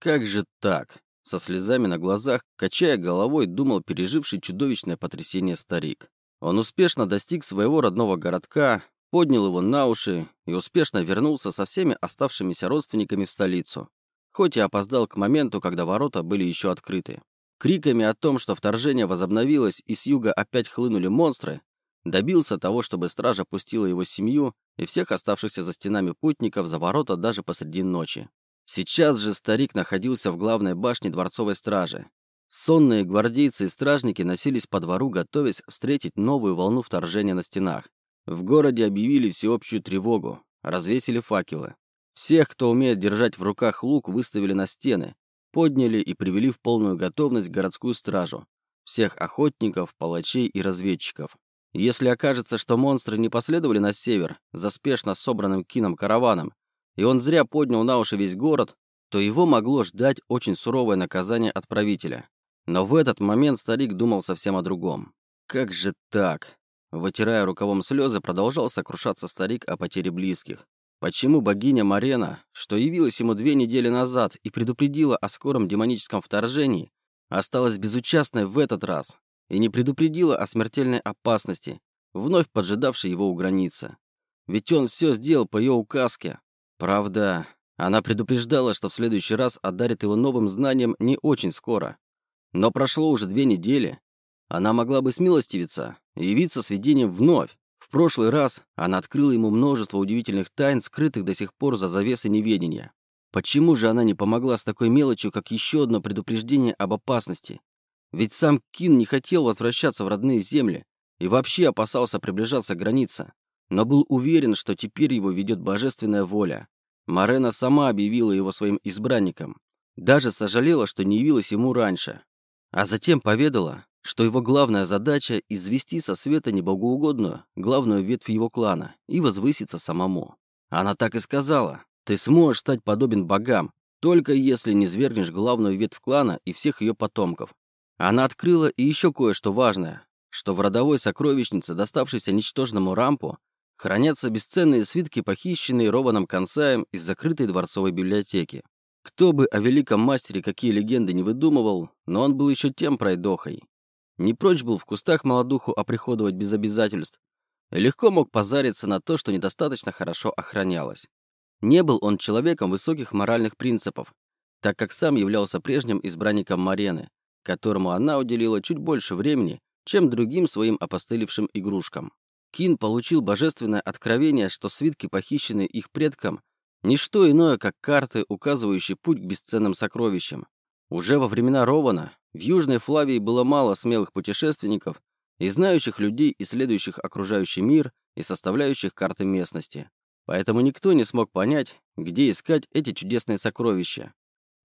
Как же так? Со слезами на глазах, качая головой, думал переживший чудовищное потрясение старик. Он успешно достиг своего родного городка, поднял его на уши и успешно вернулся со всеми оставшимися родственниками в столицу, хоть и опоздал к моменту, когда ворота были еще открыты. Криками о том, что вторжение возобновилось и с юга опять хлынули монстры, добился того, чтобы стража пустила его семью и всех оставшихся за стенами путников за ворота даже посреди ночи. Сейчас же старик находился в главной башне дворцовой стражи. Сонные гвардейцы и стражники носились по двору, готовясь встретить новую волну вторжения на стенах. В городе объявили всеобщую тревогу, развесили факелы. Всех, кто умеет держать в руках лук, выставили на стены, подняли и привели в полную готовность городскую стражу, всех охотников, палачей и разведчиков. Если окажется, что монстры не последовали на север за спешно собранным кином караваном, и он зря поднял на уши весь город, то его могло ждать очень суровое наказание от правителя. Но в этот момент старик думал совсем о другом. Как же так? Вытирая рукавом слезы, продолжал сокрушаться старик о потере близких. Почему богиня Марена, что явилась ему две недели назад и предупредила о скором демоническом вторжении, осталась безучастной в этот раз и не предупредила о смертельной опасности, вновь поджидавшей его у границы? Ведь он все сделал по ее указке. Правда, она предупреждала, что в следующий раз одарит его новым знанием не очень скоро. Но прошло уже две недели. Она могла бы смилостивиться и явиться с видением вновь. В прошлый раз она открыла ему множество удивительных тайн, скрытых до сих пор за завесой неведения. Почему же она не помогла с такой мелочью, как еще одно предупреждение об опасности? Ведь сам Кин не хотел возвращаться в родные земли и вообще опасался приближаться к границе, но был уверен, что теперь его ведет божественная воля. Марена сама объявила его своим избранником. Даже сожалела, что не явилась ему раньше. А затем поведала, что его главная задача – извести со света небогоугодную, главную ветвь его клана, и возвыситься самому. Она так и сказала. Ты сможешь стать подобен богам, только если не свергнешь главную ветвь клана и всех ее потомков. Она открыла и еще кое-что важное, что в родовой сокровищнице, доставшейся ничтожному рампу, хранятся бесценные свитки, похищенные Рованом Концаем из закрытой дворцовой библиотеки. Кто бы о великом мастере какие легенды не выдумывал, но он был еще тем пройдохой. Не прочь был в кустах молодуху оприходовать без обязательств. Легко мог позариться на то, что недостаточно хорошо охранялось. Не был он человеком высоких моральных принципов, так как сам являлся прежним избранником Марены, которому она уделила чуть больше времени, чем другим своим опостылевшим игрушкам. Кин получил божественное откровение, что свитки, похищенные их предкам, не что иное, как карты, указывающие путь к бесценным сокровищам. Уже во времена Рована в Южной Флавии было мало смелых путешественников и знающих людей, исследующих окружающий мир и составляющих карты местности. Поэтому никто не смог понять, где искать эти чудесные сокровища.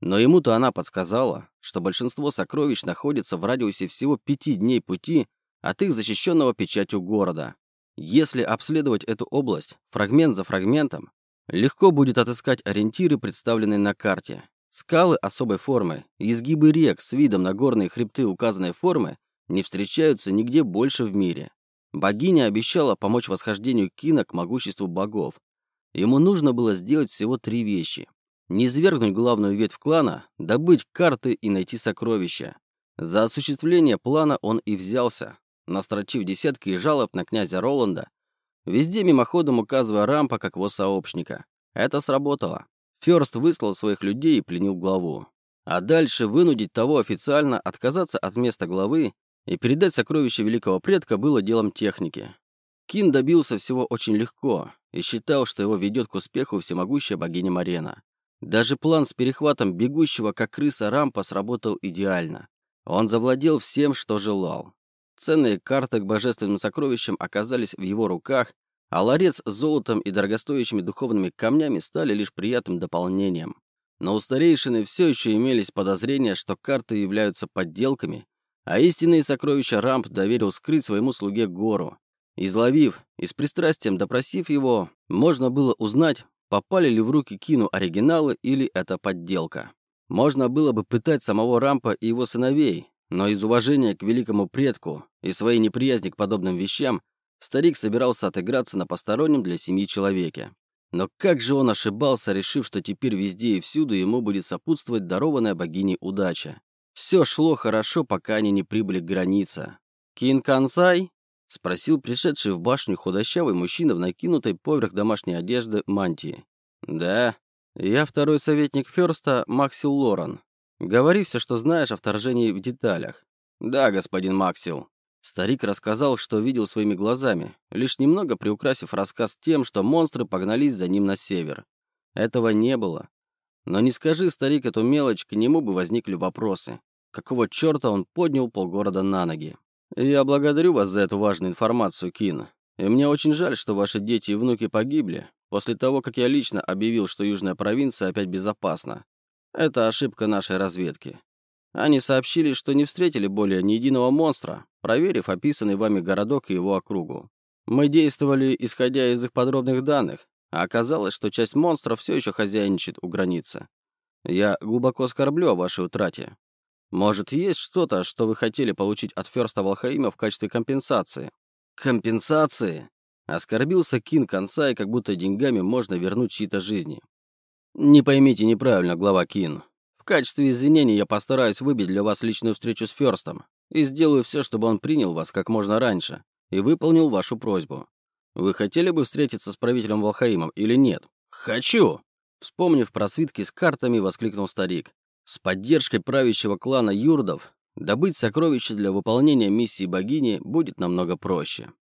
Но ему-то она подсказала, что большинство сокровищ находится в радиусе всего пяти дней пути от их защищенного печатью города. Если обследовать эту область фрагмент за фрагментом, легко будет отыскать ориентиры, представленные на карте, Скалы особой формы изгибы рек с видом на горные хребты указанной формы не встречаются нигде больше в мире. Богиня обещала помочь восхождению Кина к могуществу богов. Ему нужно было сделать всего три вещи. Не свергнуть главную ветвь клана, добыть карты и найти сокровища. За осуществление плана он и взялся, настрочив десятки жалоб на князя Роланда, везде мимоходом указывая Рампа как его сообщника. Это сработало. Ферст выслал своих людей и пленил главу. А дальше вынудить того официально отказаться от места главы и передать сокровища великого предка было делом техники. Кин добился всего очень легко и считал, что его ведет к успеху всемогущая богиня Марена. Даже план с перехватом бегущего, как крыса рампа, сработал идеально. Он завладел всем, что желал. Ценные карты к божественным сокровищам оказались в его руках, а ларец с золотом и дорогостоящими духовными камнями стали лишь приятным дополнением. Но у старейшины все еще имелись подозрения, что карты являются подделками, а истинные сокровища Рамп доверил скрыть своему слуге Гору. Изловив и с пристрастием допросив его, можно было узнать, попали ли в руки Кину оригиналы или это подделка. Можно было бы пытать самого Рампа и его сыновей, но из уважения к великому предку и своей неприязни к подобным вещам Старик собирался отыграться на постороннем для семьи человеке. Но как же он ошибался, решив, что теперь везде и всюду ему будет сопутствовать дарованная богиней удача. Все шло хорошо, пока они не прибыли к границе. «Кин Кансай?» — спросил пришедший в башню худощавый мужчина в накинутой поверх домашней одежды мантии. «Да, я второй советник Ферста Максил Лоран. Говори все, что знаешь о вторжении в деталях». «Да, господин Максил». Старик рассказал, что видел своими глазами, лишь немного приукрасив рассказ тем, что монстры погнались за ним на север. Этого не было. Но не скажи, старик, эту мелочь, к нему бы возникли вопросы. Какого черта он поднял полгорода на ноги? Я благодарю вас за эту важную информацию, Кин. И мне очень жаль, что ваши дети и внуки погибли после того, как я лично объявил, что южная провинция опять безопасна. Это ошибка нашей разведки. Они сообщили, что не встретили более ни единого монстра, проверив описанный вами городок и его округу. Мы действовали, исходя из их подробных данных, а оказалось, что часть монстров все еще хозяйничает у границы. Я глубоко скорблю о вашей утрате. Может, есть что-то, что вы хотели получить от Ферста Волхаима в качестве компенсации? Компенсации? Оскорбился Кин Кансай, как будто деньгами можно вернуть чьи-то жизни. Не поймите неправильно, глава Кин. В качестве извинений я постараюсь выбить для вас личную встречу с Ферстом и сделаю все, чтобы он принял вас как можно раньше и выполнил вашу просьбу. Вы хотели бы встретиться с правителем Волхаимом или нет? Хочу! Вспомнив про свитки с картами, воскликнул старик. С поддержкой правящего клана юрдов добыть сокровища для выполнения миссии богини будет намного проще.